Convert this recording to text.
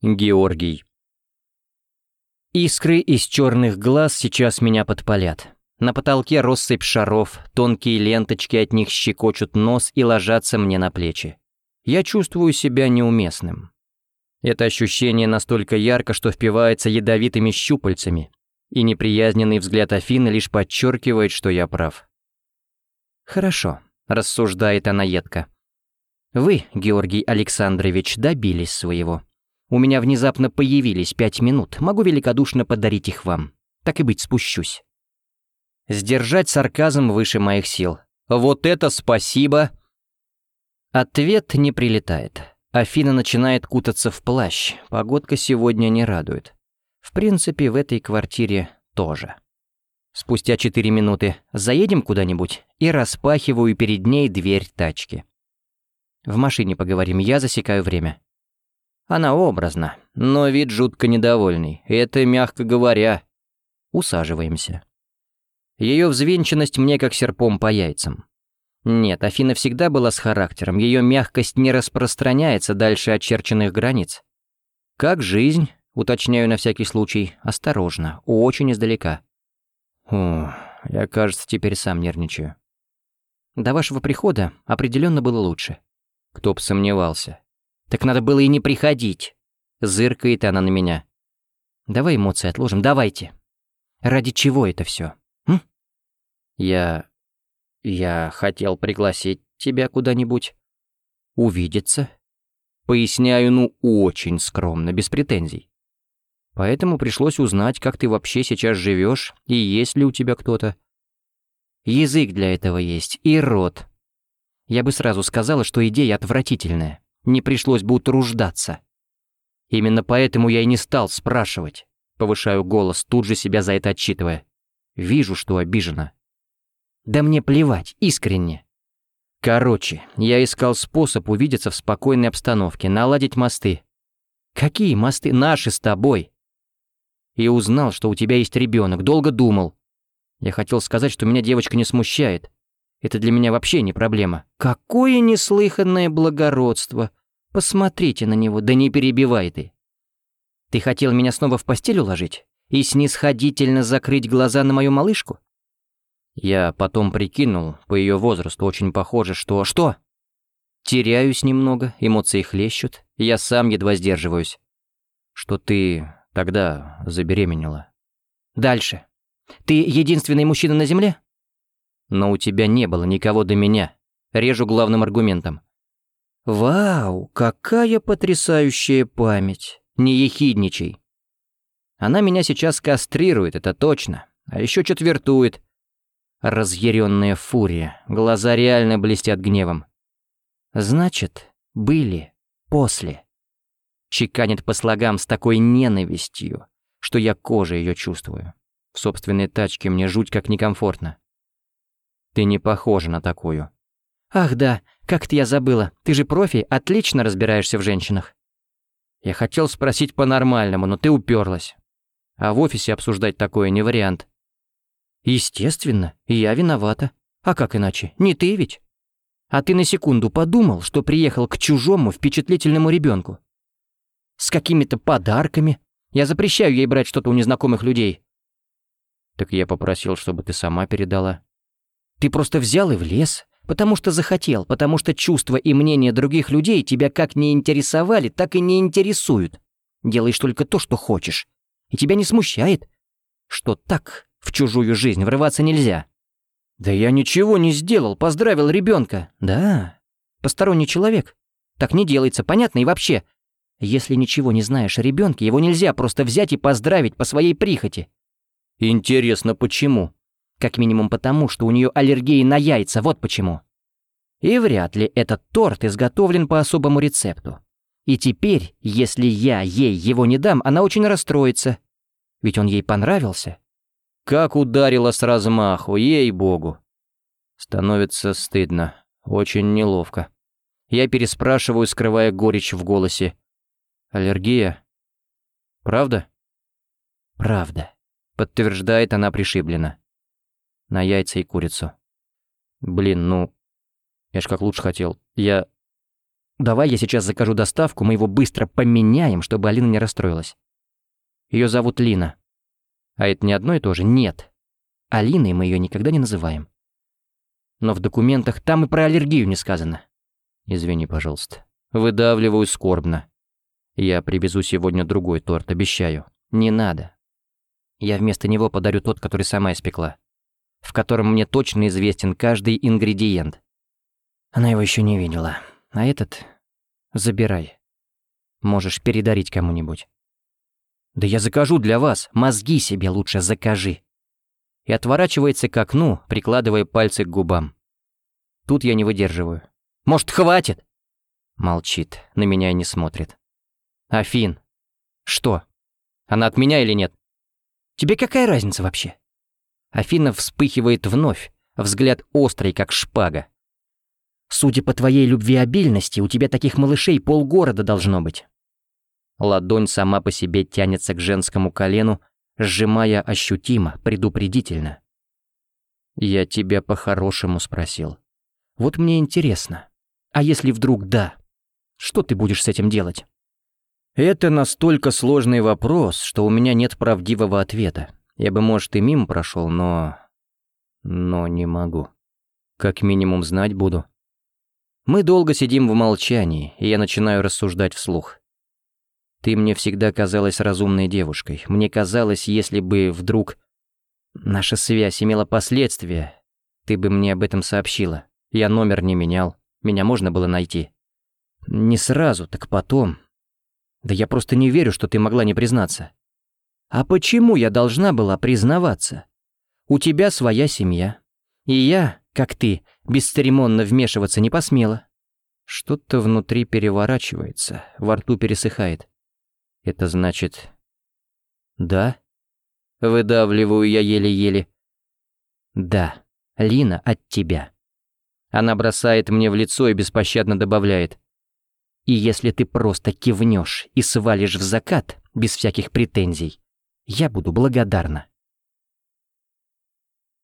Георгий. Искры из черных глаз сейчас меня подпалят. На потолке россыпь шаров, тонкие ленточки от них щекочут нос и ложатся мне на плечи. Я чувствую себя неуместным. Это ощущение настолько ярко, что впивается ядовитыми щупальцами, и неприязненный взгляд Афины лишь подчеркивает, что я прав. «Хорошо», — рассуждает она едко. «Вы, Георгий Александрович, добились своего. У меня внезапно появились пять минут, могу великодушно подарить их вам. Так и быть, спущусь. Сдержать сарказм выше моих сил. Вот это спасибо! Ответ не прилетает. Афина начинает кутаться в плащ. Погодка сегодня не радует. В принципе, в этой квартире тоже. Спустя четыре минуты заедем куда-нибудь и распахиваю перед ней дверь тачки. В машине поговорим, я засекаю время. Она образна, но вид жутко недовольный. Это, мягко говоря. Усаживаемся. Ее взвинченность мне как серпом по яйцам. Нет, Афина всегда была с характером, ее мягкость не распространяется дальше очерченных границ. Как жизнь, уточняю на всякий случай, осторожно, очень издалека. О, я, кажется, теперь сам нервничаю. До вашего прихода определенно было лучше. Кто б сомневался. Так надо было и не приходить. Зыркает она на меня. Давай эмоции отложим, давайте. Ради чего это все? М? Я... Я хотел пригласить тебя куда-нибудь. Увидеться. Поясняю, ну, очень скромно, без претензий. Поэтому пришлось узнать, как ты вообще сейчас живешь и есть ли у тебя кто-то. Язык для этого есть и рот. Я бы сразу сказала, что идея отвратительная не пришлось бы утруждаться. Именно поэтому я и не стал спрашивать. Повышаю голос, тут же себя за это отчитывая. Вижу, что обижена. Да мне плевать, искренне. Короче, я искал способ увидеться в спокойной обстановке, наладить мосты. Какие мосты? Наши с тобой. И узнал, что у тебя есть ребенок, долго думал. Я хотел сказать, что меня девочка не смущает. Это для меня вообще не проблема. Какое неслыханное благородство. Посмотрите на него, да не перебивай ты. Ты хотел меня снова в постель уложить и снисходительно закрыть глаза на мою малышку? Я потом прикинул, по ее возрасту очень похоже, что... Что? Теряюсь немного, эмоции хлещут, я сам едва сдерживаюсь. Что ты тогда забеременела. Дальше. Ты единственный мужчина на земле? Но у тебя не было никого до меня. Режу главным аргументом. «Вау, какая потрясающая память! Не ехидничай!» Она меня сейчас кастрирует, это точно, а еще четвертует. Разъяренная фурия, глаза реально блестят гневом. «Значит, были, после». Чеканит по слогам с такой ненавистью, что я кожей ее чувствую. В собственной тачке мне жуть как некомфортно. Ты не похожа на такую. «Ах да, как-то я забыла. Ты же профи, отлично разбираешься в женщинах». Я хотел спросить по-нормальному, но ты уперлась. А в офисе обсуждать такое не вариант. Естественно, я виновата. А как иначе? Не ты ведь? А ты на секунду подумал, что приехал к чужому впечатлительному ребенку? С какими-то подарками. Я запрещаю ей брать что-то у незнакомых людей. Так я попросил, чтобы ты сама передала. Ты просто взял и влез, Потому что захотел, потому что чувства и мнения других людей тебя как не интересовали, так и не интересуют. Делаешь только то, что хочешь. И тебя не смущает, что так в чужую жизнь врываться нельзя. Да я ничего не сделал, поздравил ребенка. Да, посторонний человек. Так не делается, понятно? И вообще, если ничего не знаешь о ребенке, его нельзя просто взять и поздравить по своей прихоти. Интересно, почему? Как минимум потому, что у нее аллергия на яйца, вот почему. И вряд ли этот торт изготовлен по особому рецепту. И теперь, если я ей его не дам, она очень расстроится. Ведь он ей понравился. Как ударила с размаху, ей-богу. Становится стыдно, очень неловко. Я переспрашиваю, скрывая горечь в голосе. Аллергия? Правда? Правда, подтверждает она пришибленно на яйца и курицу. Блин, ну... Я ж как лучше хотел. Я... Давай я сейчас закажу доставку, мы его быстро поменяем, чтобы Алина не расстроилась. Ее зовут Лина. А это не одно и то же? Нет. Алиной мы ее никогда не называем. Но в документах там и про аллергию не сказано. Извини, пожалуйста. Выдавливаю скорбно. Я привезу сегодня другой торт, обещаю. Не надо. Я вместо него подарю тот, который сама испекла. В котором мне точно известен каждый ингредиент. Она его еще не видела. А этот забирай. Можешь передарить кому-нибудь. Да я закажу для вас, мозги себе лучше закажи. И отворачивается к окну, прикладывая пальцы к губам. Тут я не выдерживаю. Может, хватит? Молчит, на меня и не смотрит. Афин. Что? Она от меня или нет? Тебе какая разница вообще? Афина вспыхивает вновь, взгляд острый, как шпага. Судя по твоей любвеобильности, у тебя таких малышей полгорода должно быть. Ладонь сама по себе тянется к женскому колену, сжимая ощутимо, предупредительно. Я тебя по-хорошему спросил. Вот мне интересно. А если вдруг да? Что ты будешь с этим делать? Это настолько сложный вопрос, что у меня нет правдивого ответа. Я бы, может, и мимо прошел, но... Но не могу. Как минимум знать буду. Мы долго сидим в молчании, и я начинаю рассуждать вслух. Ты мне всегда казалась разумной девушкой. Мне казалось, если бы вдруг наша связь имела последствия, ты бы мне об этом сообщила. Я номер не менял, меня можно было найти. Не сразу, так потом. Да я просто не верю, что ты могла не признаться. А почему я должна была признаваться? У тебя своя семья. И я, как ты, бесцеремонно вмешиваться не посмела. Что-то внутри переворачивается, во рту пересыхает. Это значит... Да? Выдавливаю я еле-еле. Да, Лина от тебя. Она бросает мне в лицо и беспощадно добавляет. И если ты просто кивнешь и свалишь в закат, без всяких претензий, я буду благодарна.